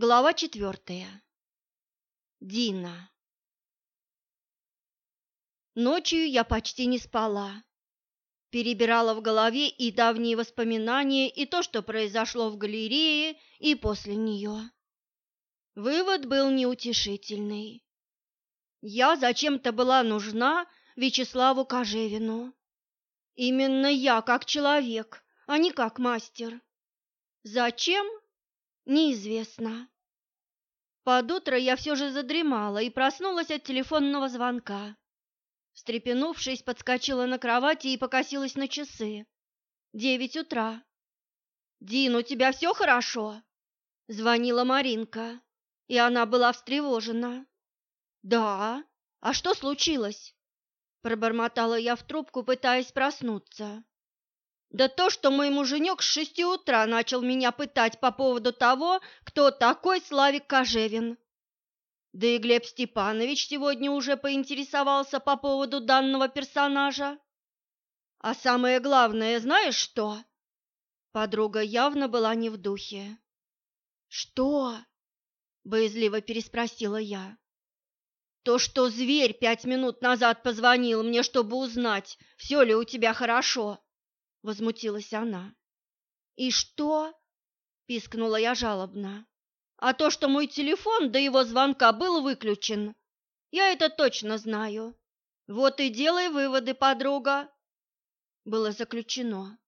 Глава четвертая. Дина. Ночью я почти не спала. Перебирала в голове и давние воспоминания, и то, что произошло в галерее, и после нее. Вывод был неутешительный. Я зачем-то была нужна Вячеславу Кожевину. Именно я как человек, а не как мастер. Зачем? Неизвестно. Под утро я все же задремала и проснулась от телефонного звонка. Встрепенувшись, подскочила на кровати и покосилась на часы. Девять утра. «Дин, у тебя все хорошо?» Звонила Маринка, и она была встревожена. «Да? А что случилось?» Пробормотала я в трубку, пытаясь проснуться. Да то, что мой муженек с шести утра начал меня пытать по поводу того, кто такой Славик Кожевин. Да и Глеб Степанович сегодня уже поинтересовался по поводу данного персонажа. А самое главное, знаешь что? Подруга явно была не в духе. Что? боязливо переспросила я. То, что зверь пять минут назад позвонил мне, чтобы узнать, все ли у тебя хорошо. — возмутилась она. «И что?» — пискнула я жалобно. «А то, что мой телефон до его звонка был выключен. Я это точно знаю. Вот и делай выводы, подруга!» Было заключено.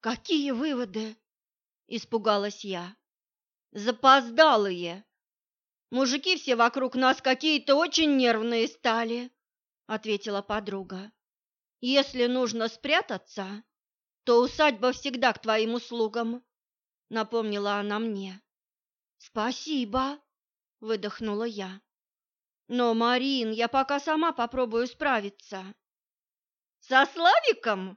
«Какие выводы?» — испугалась я. «Запоздалые! Мужики все вокруг нас какие-то очень нервные стали», — ответила подруга. «Если нужно спрятаться, то усадьба всегда к твоим услугам, напомнила она мне. Спасибо, выдохнула я. Но, Марин, я пока сама попробую справиться. Со Славиком?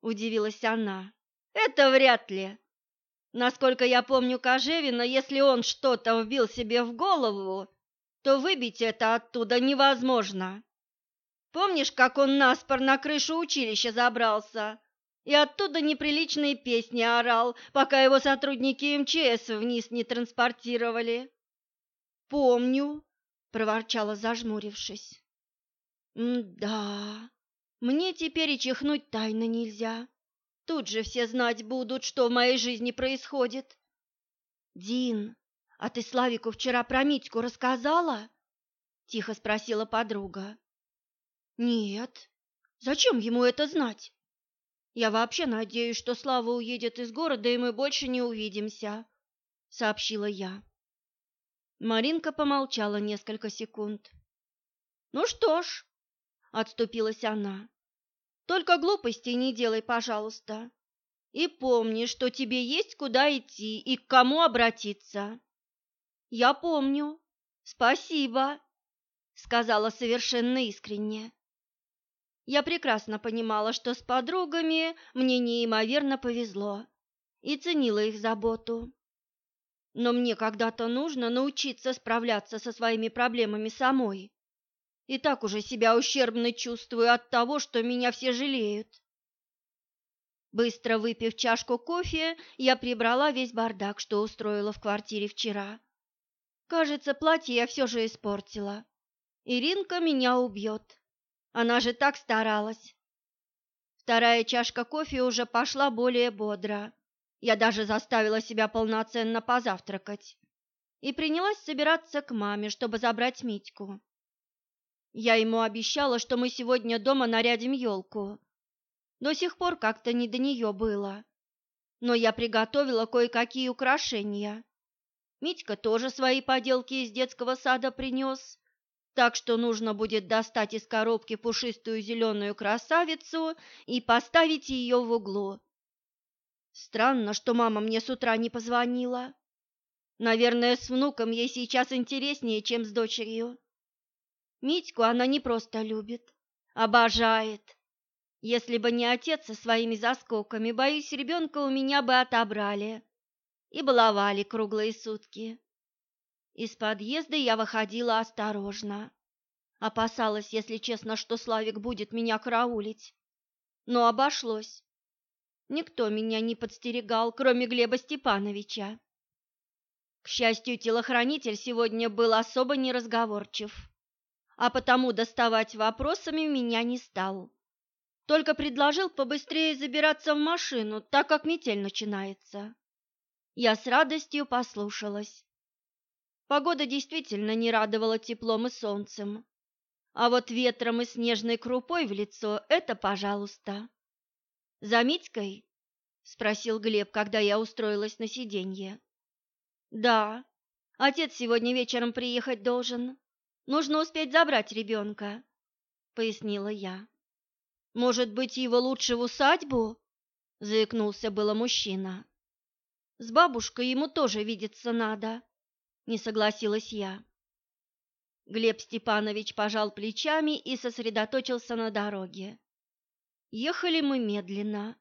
удивилась она. Это вряд ли. Насколько я помню Кожевина, если он что-то вбил себе в голову, то выбить это оттуда невозможно. Помнишь, как он наспор на крышу училища забрался, и оттуда неприличные песни орал, пока его сотрудники МЧС вниз не транспортировали. «Помню», — проворчала, зажмурившись. «Да, мне теперь и чихнуть тайно нельзя. Тут же все знать будут, что в моей жизни происходит». «Дин, а ты Славику вчера про Митьку рассказала?» — тихо спросила подруга. «Нет. Зачем ему это знать?» Я вообще надеюсь, что Слава уедет из города, и мы больше не увидимся, сообщила я. Маринка помолчала несколько секунд. Ну что ж, отступилась она. Только глупостей не делай, пожалуйста. И помни, что тебе есть куда идти и к кому обратиться. Я помню. Спасибо, сказала совершенно искренне. Я прекрасно понимала, что с подругами мне неимоверно повезло и ценила их заботу. Но мне когда-то нужно научиться справляться со своими проблемами самой. И так уже себя ущербно чувствую от того, что меня все жалеют. Быстро выпив чашку кофе, я прибрала весь бардак, что устроила в квартире вчера. Кажется, платье я все же испортила. Иринка меня убьет. Она же так старалась. Вторая чашка кофе уже пошла более бодро. Я даже заставила себя полноценно позавтракать и принялась собираться к маме, чтобы забрать Митьку. Я ему обещала, что мы сегодня дома нарядим елку. До сих пор как-то не до нее было. Но я приготовила кое-какие украшения. Митька тоже свои поделки из детского сада принес так что нужно будет достать из коробки пушистую зеленую красавицу и поставить ее в углу. Странно, что мама мне с утра не позвонила. Наверное, с внуком ей сейчас интереснее, чем с дочерью. Митьку она не просто любит, обожает. Если бы не отец со своими заскоками, боюсь, ребенка у меня бы отобрали и баловали круглые сутки. Из подъезда я выходила осторожно. Опасалась, если честно, что Славик будет меня караулить. Но обошлось. Никто меня не подстерегал, кроме Глеба Степановича. К счастью, телохранитель сегодня был особо неразговорчив, а потому доставать вопросами меня не стал. Только предложил побыстрее забираться в машину, так как метель начинается. Я с радостью послушалась. Погода действительно не радовала теплом и солнцем. А вот ветром и снежной крупой в лицо – это пожалуйста. «За Митькой?» – спросил Глеб, когда я устроилась на сиденье. «Да, отец сегодня вечером приехать должен. Нужно успеть забрать ребенка», – пояснила я. «Может быть, его лучше в усадьбу?» – заикнулся было мужчина. «С бабушкой ему тоже видеться надо», – не согласилась я. Глеб Степанович пожал плечами и сосредоточился на дороге. Ехали мы медленно,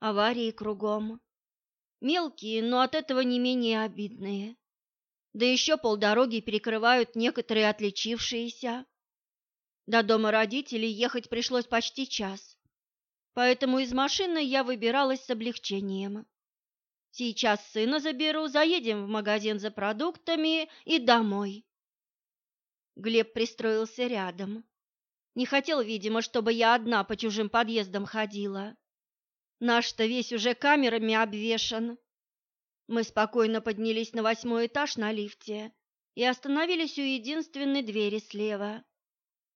аварии кругом. Мелкие, но от этого не менее обидные. Да еще полдороги перекрывают некоторые отличившиеся. До дома родителей ехать пришлось почти час, поэтому из машины я выбиралась с облегчением. Сейчас сына заберу, заедем в магазин за продуктами и домой. Глеб пристроился рядом. Не хотел, видимо, чтобы я одна по чужим подъездам ходила. Наш-то весь уже камерами обвешан. Мы спокойно поднялись на восьмой этаж на лифте и остановились у единственной двери слева.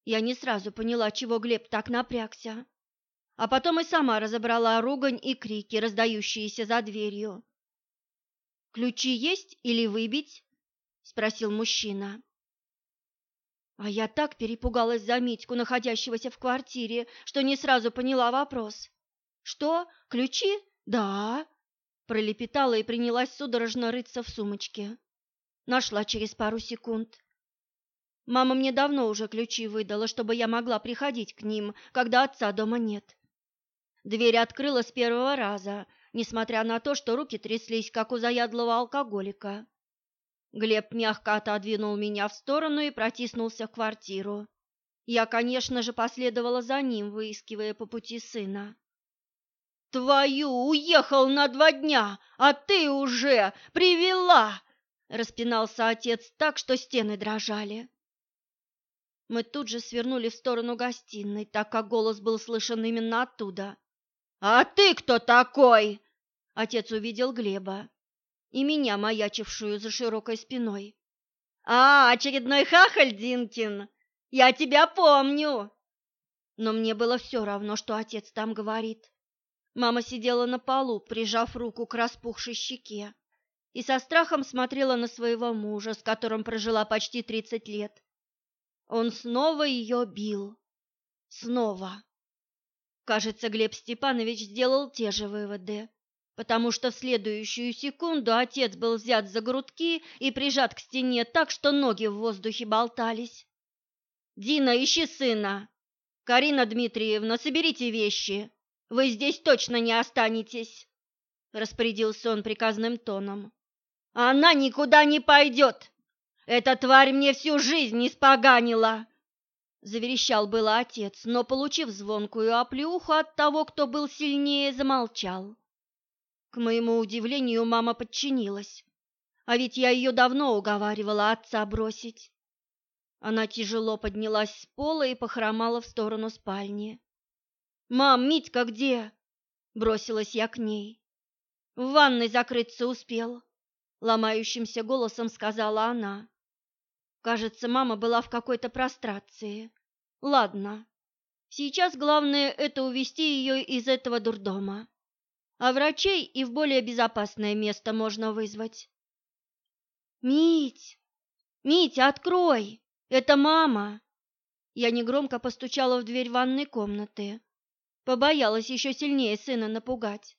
Я не сразу поняла, чего Глеб так напрягся. А потом и сама разобрала ругань и крики, раздающиеся за дверью. «Ключи есть или выбить?» – спросил мужчина. А я так перепугалась за Митьку, находящегося в квартире, что не сразу поняла вопрос. «Что? Ключи? Да!» Пролепетала и принялась судорожно рыться в сумочке. Нашла через пару секунд. Мама мне давно уже ключи выдала, чтобы я могла приходить к ним, когда отца дома нет. Дверь открыла с первого раза, несмотря на то, что руки тряслись, как у заядлого алкоголика. Глеб мягко отодвинул меня в сторону и протиснулся в квартиру. Я, конечно же, последовала за ним, выискивая по пути сына. «Твою уехал на два дня, а ты уже привела!» Распинался отец так, что стены дрожали. Мы тут же свернули в сторону гостиной, так как голос был слышен именно оттуда. «А ты кто такой?» Отец увидел Глеба и меня, маячившую за широкой спиной. «А, очередной хахаль, Динкин! Я тебя помню!» Но мне было все равно, что отец там говорит. Мама сидела на полу, прижав руку к распухшей щеке, и со страхом смотрела на своего мужа, с которым прожила почти тридцать лет. Он снова ее бил. Снова. Кажется, Глеб Степанович сделал те же выводы потому что в следующую секунду отец был взят за грудки и прижат к стене так, что ноги в воздухе болтались. «Дина, ищи сына! Карина Дмитриевна, соберите вещи! Вы здесь точно не останетесь!» Распорядился он приказным тоном. «Она никуда не пойдет! Эта тварь мне всю жизнь испоганила!» Заверещал было отец, но, получив звонкую оплеуху от того, кто был сильнее, замолчал. Моему удивлению, мама подчинилась. А ведь я ее давно уговаривала отца бросить. Она тяжело поднялась с пола и похромала в сторону спальни. «Мам, Митька где?» – бросилась я к ней. «В ванной закрыться успел», – ломающимся голосом сказала она. Кажется, мама была в какой-то прострации. Ладно, сейчас главное – это увести ее из этого дурдома а врачей и в более безопасное место можно вызвать. «Мить! Мить, открой! Это мама!» Я негромко постучала в дверь ванной комнаты. Побоялась еще сильнее сына напугать.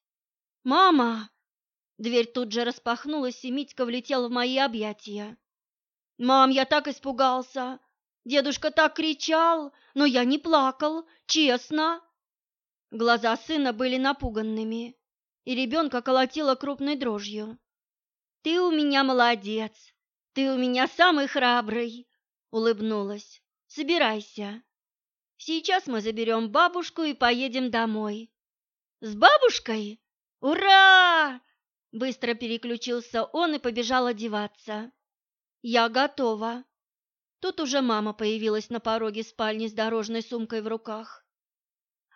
«Мама!» Дверь тут же распахнулась, и Митька влетел в мои объятия. «Мам, я так испугался! Дедушка так кричал, но я не плакал, честно!» Глаза сына были напуганными и ребенка колотила крупной дрожью. «Ты у меня молодец! Ты у меня самый храбрый!» — улыбнулась. «Собирайся. Сейчас мы заберем бабушку и поедем домой». «С бабушкой? Ура!» Быстро переключился он и побежал одеваться. «Я готова». Тут уже мама появилась на пороге спальни с дорожной сумкой в руках.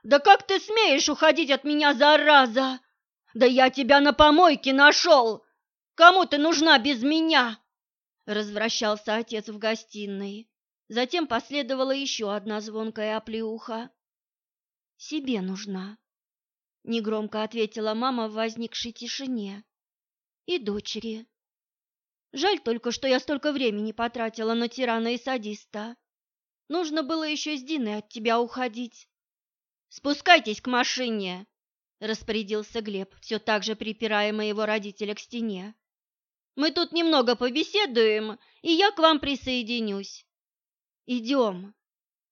«Да как ты смеешь уходить от меня, зараза? Да я тебя на помойке нашел! Кому ты нужна без меня?» Развращался отец в гостиной. Затем последовала еще одна звонкая оплеуха. «Себе нужна», — негромко ответила мама в возникшей тишине. «И дочери. Жаль только, что я столько времени потратила на тирана и садиста. Нужно было еще с Диной от тебя уходить». «Спускайтесь к машине!» — распорядился Глеб, все так же припирая моего родителя к стене. «Мы тут немного побеседуем, и я к вам присоединюсь. Идем!»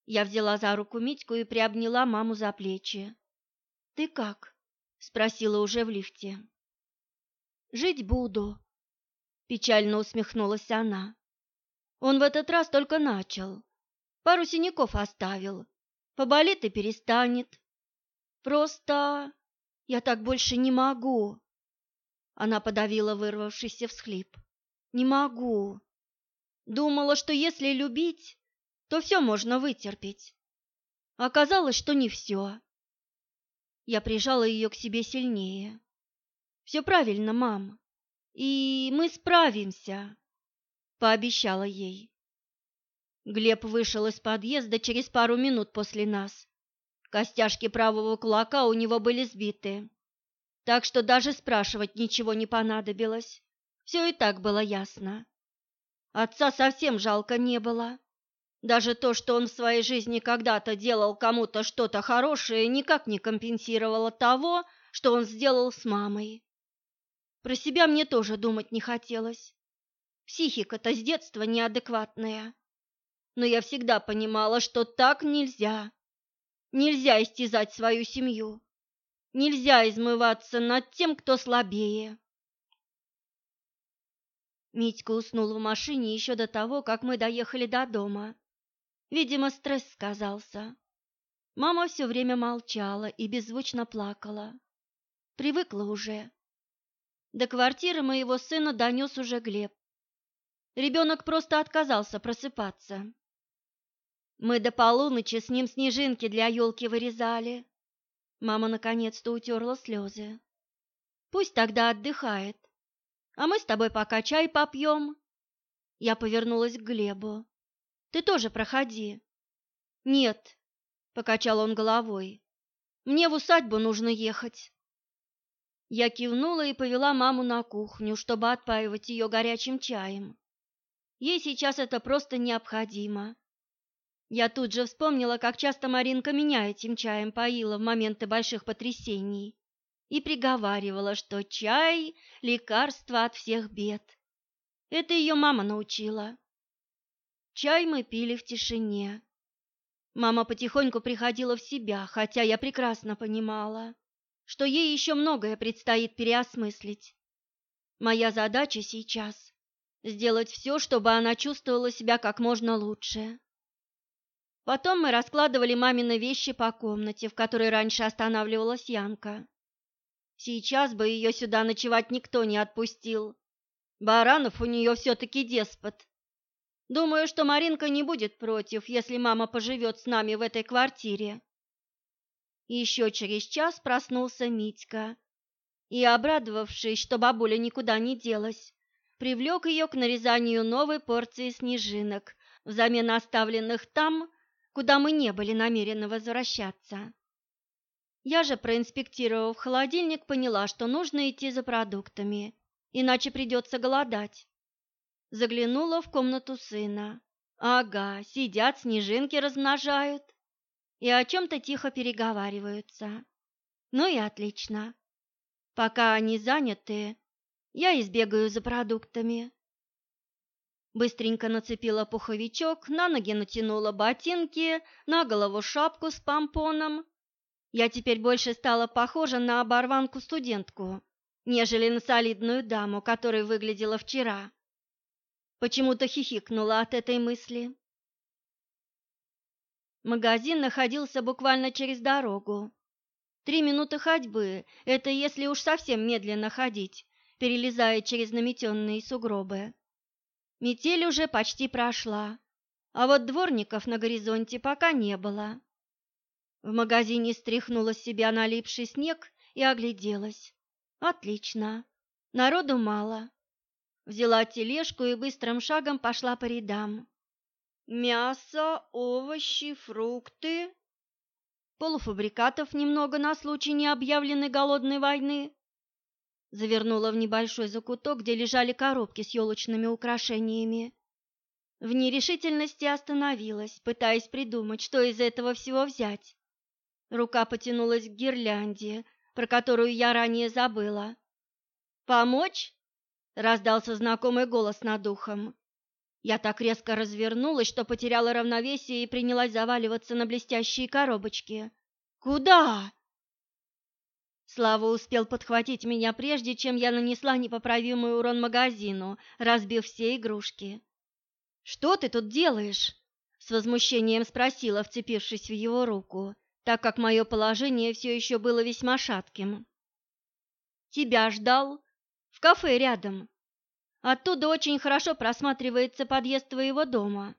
Я взяла за руку Митьку и приобняла маму за плечи. «Ты как?» — спросила уже в лифте. «Жить буду», — печально усмехнулась она. «Он в этот раз только начал. Пару синяков оставил. Поболит и перестанет. Просто я так больше не могу». Она подавила вырвавшийся всхлип. «Не могу. Думала, что если любить, то все можно вытерпеть. Оказалось, что не все. Я прижала ее к себе сильнее. «Все правильно, мам, и мы справимся», — пообещала ей. Глеб вышел из подъезда через пару минут после нас. Костяшки правого кулака у него были сбиты, так что даже спрашивать ничего не понадобилось. Все и так было ясно. Отца совсем жалко не было. Даже то, что он в своей жизни когда-то делал кому-то что-то хорошее, никак не компенсировало того, что он сделал с мамой. Про себя мне тоже думать не хотелось. Психика-то с детства неадекватная. Но я всегда понимала, что так нельзя. Нельзя истязать свою семью. Нельзя измываться над тем, кто слабее. Митька уснул в машине еще до того, как мы доехали до дома. Видимо, стресс сказался. Мама все время молчала и беззвучно плакала. Привыкла уже. До квартиры моего сына донес уже Глеб. Ребенок просто отказался просыпаться. Мы до полуночи с ним снежинки для елки вырезали. Мама наконец-то утерла слезы. Пусть тогда отдыхает, а мы с тобой пока чай попьем. Я повернулась к Глебу. Ты тоже проходи. Нет, покачал он головой. Мне в усадьбу нужно ехать. Я кивнула и повела маму на кухню, чтобы отпаивать ее горячим чаем. Ей сейчас это просто необходимо. Я тут же вспомнила, как часто Маринка меня этим чаем поила в моменты больших потрясений и приговаривала, что чай – лекарство от всех бед. Это ее мама научила. Чай мы пили в тишине. Мама потихоньку приходила в себя, хотя я прекрасно понимала, что ей еще многое предстоит переосмыслить. Моя задача сейчас – сделать все, чтобы она чувствовала себя как можно лучше. Потом мы раскладывали мамины вещи по комнате, в которой раньше останавливалась Янка. Сейчас бы ее сюда ночевать никто не отпустил. Баранов у нее все-таки деспот. Думаю, что Маринка не будет против, если мама поживет с нами в этой квартире. Еще через час проснулся Митька и, обрадовавшись, что бабуля никуда не делась, привлек ее к нарезанию новой порции снежинок, взамен оставленных там, куда мы не были намерены возвращаться. Я же, проинспектировав холодильник, поняла, что нужно идти за продуктами, иначе придется голодать. Заглянула в комнату сына. Ага, сидят, снежинки размножают и о чем-то тихо переговариваются. Ну и отлично. Пока они заняты, я избегаю за продуктами. Быстренько нацепила пуховичок, на ноги натянула ботинки, на голову шапку с помпоном. Я теперь больше стала похожа на оборванку-студентку, нежели на солидную даму, которой выглядела вчера. Почему-то хихикнула от этой мысли. Магазин находился буквально через дорогу. Три минуты ходьбы – это если уж совсем медленно ходить, перелезая через наметенные сугробы. Метель уже почти прошла, а вот дворников на горизонте пока не было. В магазине стряхнула с себя налипший снег и огляделась. Отлично, народу мало. Взяла тележку и быстрым шагом пошла по рядам. Мясо, овощи, фрукты. Полуфабрикатов немного на случай необъявленной голодной войны. Завернула в небольшой закуток, где лежали коробки с елочными украшениями. В нерешительности остановилась, пытаясь придумать, что из этого всего взять. Рука потянулась к гирлянде, про которую я ранее забыла. «Помочь?» — раздался знакомый голос над ухом. Я так резко развернулась, что потеряла равновесие и принялась заваливаться на блестящие коробочки. «Куда?» Слава успел подхватить меня прежде, чем я нанесла непоправимый урон магазину, разбив все игрушки. «Что ты тут делаешь?» — с возмущением спросила, вцепившись в его руку, так как мое положение все еще было весьма шатким. «Тебя ждал в кафе рядом. Оттуда очень хорошо просматривается подъезд твоего дома».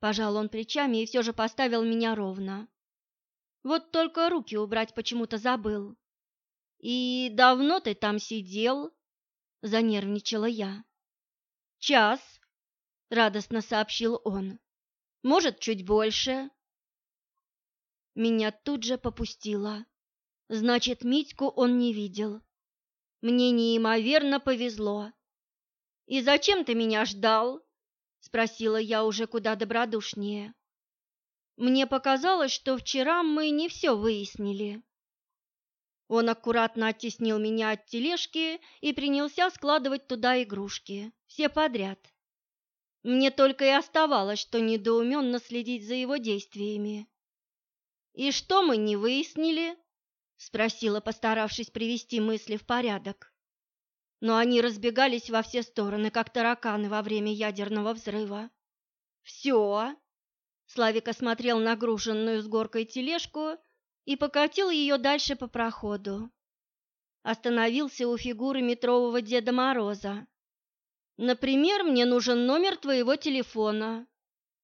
Пожал он плечами и все же поставил меня ровно. Вот только руки убрать почему-то забыл. «И давно ты там сидел?» – занервничала я. «Час», – радостно сообщил он. «Может, чуть больше». Меня тут же попустило. Значит, Митьку он не видел. Мне неимоверно повезло. «И зачем ты меня ждал?» – спросила я уже куда добродушнее. Мне показалось, что вчера мы не все выяснили. Он аккуратно оттеснил меня от тележки и принялся складывать туда игрушки, все подряд. Мне только и оставалось, что недоуменно следить за его действиями. «И что мы не выяснили?» — спросила, постаравшись привести мысли в порядок. Но они разбегались во все стороны, как тараканы во время ядерного взрыва. «Все!» — Славик осмотрел нагруженную с горкой тележку и покатил ее дальше по проходу. Остановился у фигуры метрового Деда Мороза. «Например, мне нужен номер твоего телефона.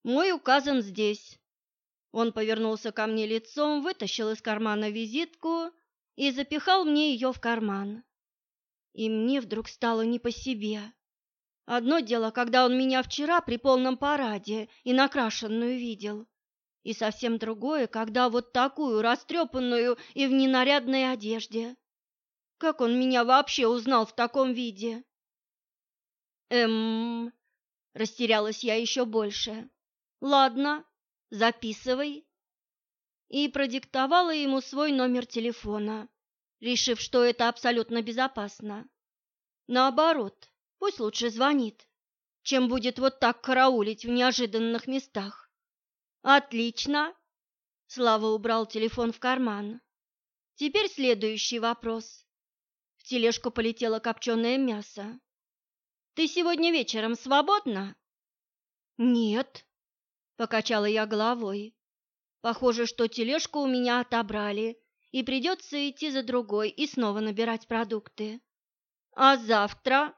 Мой указан здесь». Он повернулся ко мне лицом, вытащил из кармана визитку и запихал мне ее в карман. И мне вдруг стало не по себе. Одно дело, когда он меня вчера при полном параде и накрашенную видел, и совсем другое, когда вот такую растрепанную и в ненарядной одежде. Как он меня вообще узнал в таком виде? Эм, растерялась я еще больше. Ладно, записывай. И продиктовала ему свой номер телефона, решив, что это абсолютно безопасно. Наоборот, пусть лучше звонит, чем будет вот так караулить в неожиданных местах. Отлично. Слава убрал телефон в карман. Теперь следующий вопрос. В тележку полетело копченое мясо. Ты сегодня вечером свободна? Нет, покачала я головой. Похоже, что тележку у меня отобрали, и придется идти за другой и снова набирать продукты. А завтра?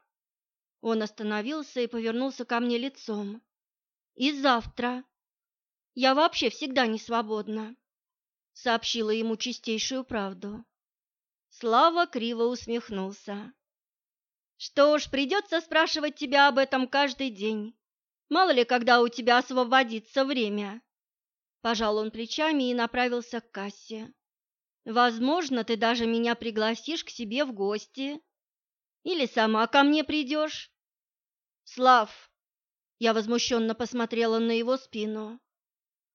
Он остановился и повернулся ко мне лицом. И завтра я вообще всегда не свободна, сообщила ему чистейшую правду. Слава криво усмехнулся. Что ж, придется спрашивать тебя об этом каждый день. Мало ли, когда у тебя освободится время. Пожал он плечами и направился к кассе. Возможно, ты даже меня пригласишь к себе в гости. Или сама ко мне придешь. Слав, я возмущенно посмотрела на его спину.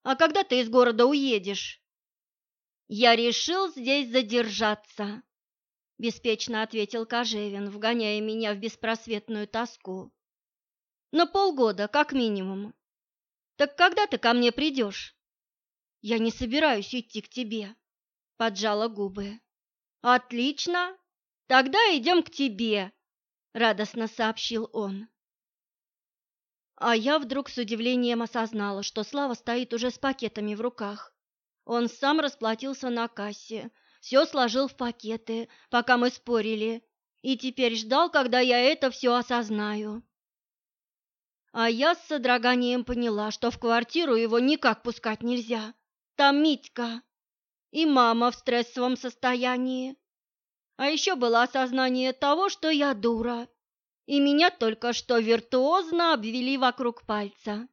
А когда ты из города уедешь? Я решил здесь задержаться, беспечно ответил Кожевин, вгоняя меня в беспросветную тоску. На полгода, как минимум. Так когда ты ко мне придешь? Я не собираюсь идти к тебе, поджала губы. Отлично, тогда идем к тебе, радостно сообщил он. А я вдруг с удивлением осознала, что Слава стоит уже с пакетами в руках. Он сам расплатился на кассе, все сложил в пакеты, пока мы спорили, и теперь ждал, когда я это все осознаю. А я с содроганием поняла, что в квартиру его никак пускать нельзя. Там Митька и мама в стрессовом состоянии. А еще было осознание того, что я дура, и меня только что виртуозно обвели вокруг пальца.